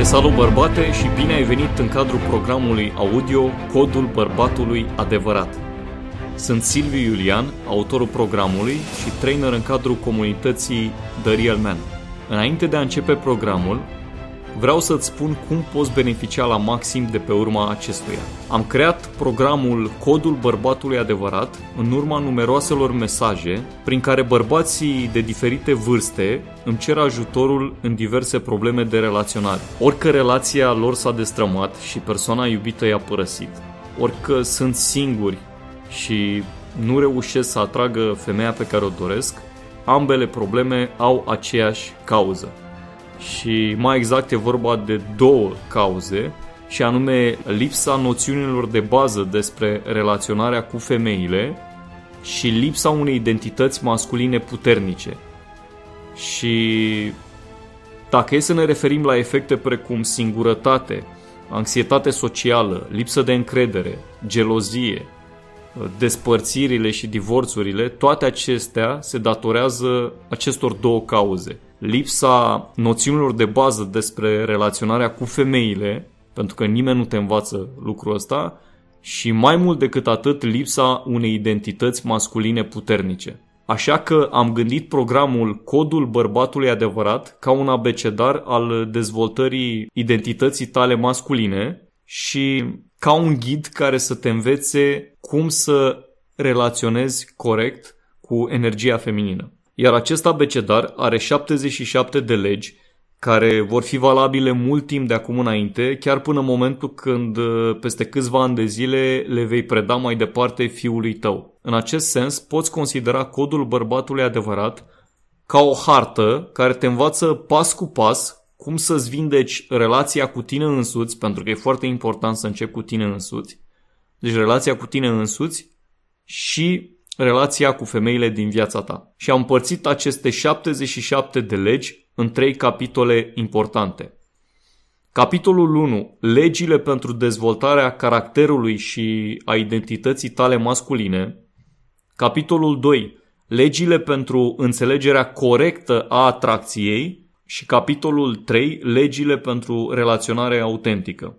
Te salut bărbate și bine ai venit în cadrul programului audio Codul Bărbatului Adevărat. Sunt Silviu Iulian, autorul programului și trainer în cadrul comunității The Real Man. Înainte de a începe programul, vreau să-ți spun cum poți beneficia la maxim de pe urma acestuia. Am creat programul Codul Bărbatului Adevărat în urma numeroaselor mesaje prin care bărbații de diferite vârste îmi cer ajutorul în diverse probleme de relaționare. Orică relația lor s-a destrămat și persoana iubită i-a părăsit, orică sunt singuri și nu reușesc să atragă femeia pe care o doresc, ambele probleme au aceeași cauză și mai exact e vorba de două cauze și anume lipsa noțiunilor de bază despre relaționarea cu femeile și lipsa unei identități masculine puternice. Și dacă e să ne referim la efecte precum singurătate, anxietate socială, lipsă de încredere, gelozie, despărțirile și divorțurile, toate acestea se datorează acestor două cauze – lipsa noțiunilor de bază despre relaționarea cu femeile, pentru că nimeni nu te învață lucrul ăsta, și mai mult decât atât lipsa unei identități masculine puternice. Așa că am gândit programul Codul Bărbatului Adevărat ca un abecedar al dezvoltării identității tale masculine și ca un ghid care să te învețe cum să relaționezi corect cu energia feminină. Iar acest abecedar are 77 de legi care vor fi valabile mult timp de acum înainte, chiar până în momentul când uh, peste câțiva ani de zile le vei preda mai departe fiului tău. În acest sens, poți considera codul bărbatului adevărat ca o hartă care te învață pas cu pas cum să-ți vindeci relația cu tine însuți, pentru că e foarte important să începi cu tine însuți, deci relația cu tine însuți și relația cu femeile din viața ta. Și am împărțit aceste 77 de legi în trei capitole importante. Capitolul 1. Legile pentru dezvoltarea caracterului și a identității tale masculine. Capitolul 2. Legile pentru înțelegerea corectă a atracției. Și capitolul 3. Legile pentru relaționare autentică.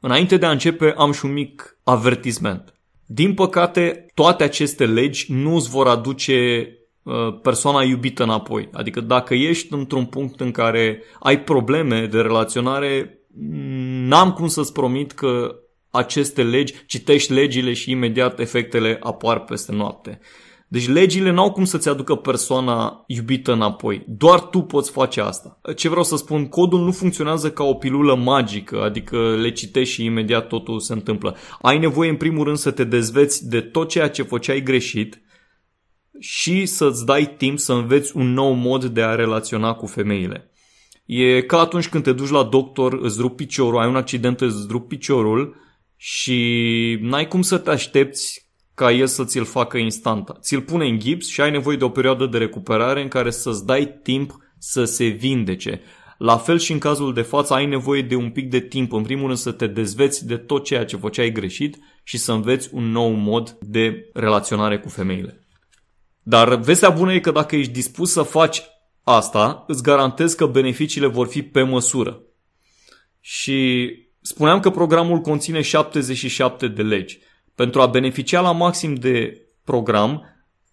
Înainte de a începe, am și un mic avertisment. Din păcate, toate aceste legi nu îți vor aduce uh, persoana iubită înapoi. Adică dacă ești într-un punct în care ai probleme de relaționare, n-am cum să-ți promit că aceste legi, citești legile și imediat efectele apar peste noapte. Deci legile n-au cum să-ți aducă persoana iubită înapoi. Doar tu poți face asta. Ce vreau să spun, codul nu funcționează ca o pilulă magică, adică le citești și imediat totul se întâmplă. Ai nevoie în primul rând să te dezveți de tot ceea ce făceai greșit și să-ți dai timp să înveți un nou mod de a relaționa cu femeile. E ca atunci când te duci la doctor, îți rup piciorul, ai un accident, îți rup piciorul și n-ai cum să te aștepți ca el să ți-l facă instant. Ți-l pune în gips și ai nevoie de o perioadă de recuperare în care să-ți dai timp să se vindece. La fel și în cazul de față ai nevoie de un pic de timp, în primul rând să te dezveți de tot ceea ce făceai greșit și să înveți un nou mod de relaționare cu femeile. Dar vestea bună e că dacă ești dispus să faci asta, îți garantez că beneficiile vor fi pe măsură. Și spuneam că programul conține 77 de legi. Pentru a beneficia la maxim de program,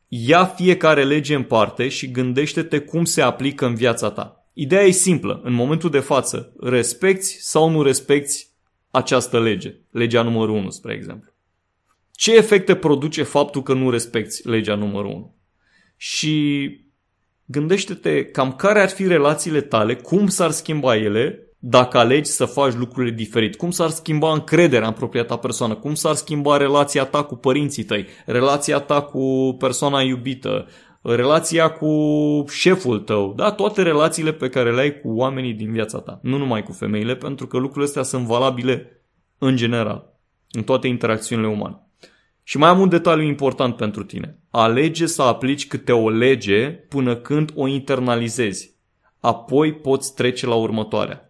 ia fiecare lege în parte și gândește-te cum se aplică în viața ta. Ideea e simplă. În momentul de față, respecti sau nu respecti această lege. Legea numărul 1, spre exemplu. Ce efecte produce faptul că nu respecti legea numărul 1? Și gândește-te cam care ar fi relațiile tale, cum s-ar schimba ele dacă alegi să faci lucrurile diferit? Cum s-ar schimba încrederea în propria ta persoană? Cum s-ar schimba relația ta cu părinții tăi? Relația ta cu persoana iubită? Relația cu șeful tău? Da, toate relațiile pe care le ai cu oamenii din viața ta. Nu numai cu femeile, pentru că lucrurile astea sunt valabile în general, în toate interacțiunile umane. Și mai am un detaliu important pentru tine. Alege să aplici câte o lege până când o internalizezi. Apoi poți trece la următoarea.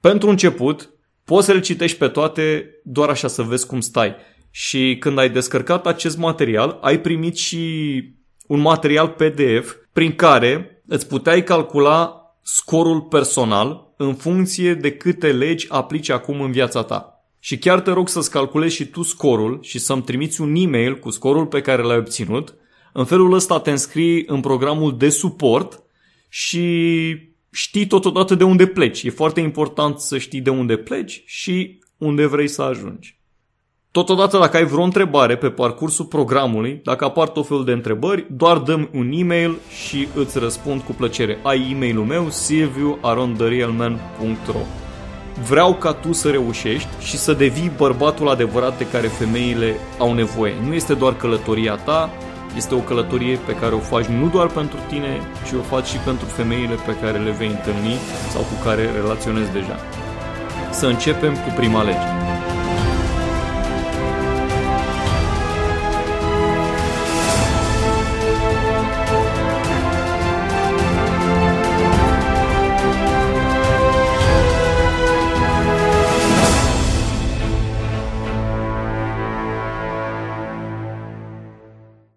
Pentru început, poți să le citești pe toate doar așa să vezi cum stai. Și când ai descărcat acest material, ai primit și un material PDF prin care îți puteai calcula scorul personal în funcție de câte legi aplici acum în viața ta. Și chiar te rog să-ți calculezi și tu scorul și să-mi trimiți un e-mail cu scorul pe care l-ai obținut. În felul ăsta te înscrii în programul de suport și știi totodată de unde pleci. E foarte important să știi de unde pleci și unde vrei să ajungi. Totodată, dacă ai vreo întrebare pe parcursul programului, dacă apar tot felul de întrebări, doar dăm un e-mail și îți răspund cu plăcere. Ai e-mailul meu, silviu.arontherealman.ro Vreau ca tu să reușești și să devii bărbatul adevărat de care femeile au nevoie. Nu este doar călătoria ta, este o călătorie pe care o faci nu doar pentru tine, ci o faci și pentru femeile pe care le vei întâlni sau cu care relaționezi deja. Să începem cu prima lege.